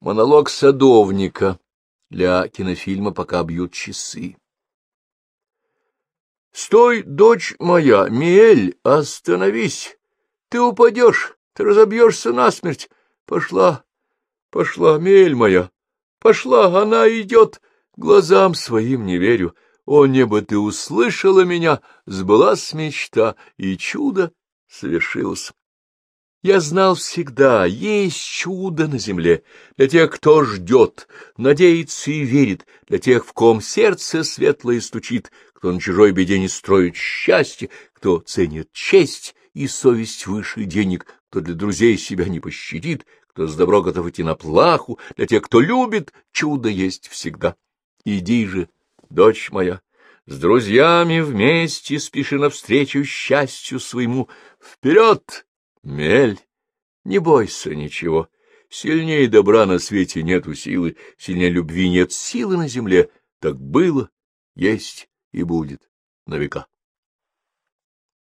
Монолог садовника для кинофильма «Пока бьют часы». «Стой, дочь моя, Миэль, остановись! Ты упадешь, ты разобьешься насмерть! Пошла, пошла, Миэль моя, пошла, она идет! Глазам своим не верю! О, небо, ты услышала меня, сбылась мечта, и чудо совершилось!» Я знал всегда, есть чудо на земле для тех, кто ждет, надеется и верит, для тех, в ком сердце светлое стучит, кто на чужой беде не строит счастье, кто ценит честь и совесть выше денег, кто для друзей себя не пощадит, кто с добро готов идти на плаху, для тех, кто любит, чудо есть всегда. Иди же, дочь моя, с друзьями вместе спеши навстречу счастью своему. Вперед! Мель, не бойся ничего. Сильнее добра на свете нету силы, сильнее любви нет силы на земле. Так было, есть и будет на века.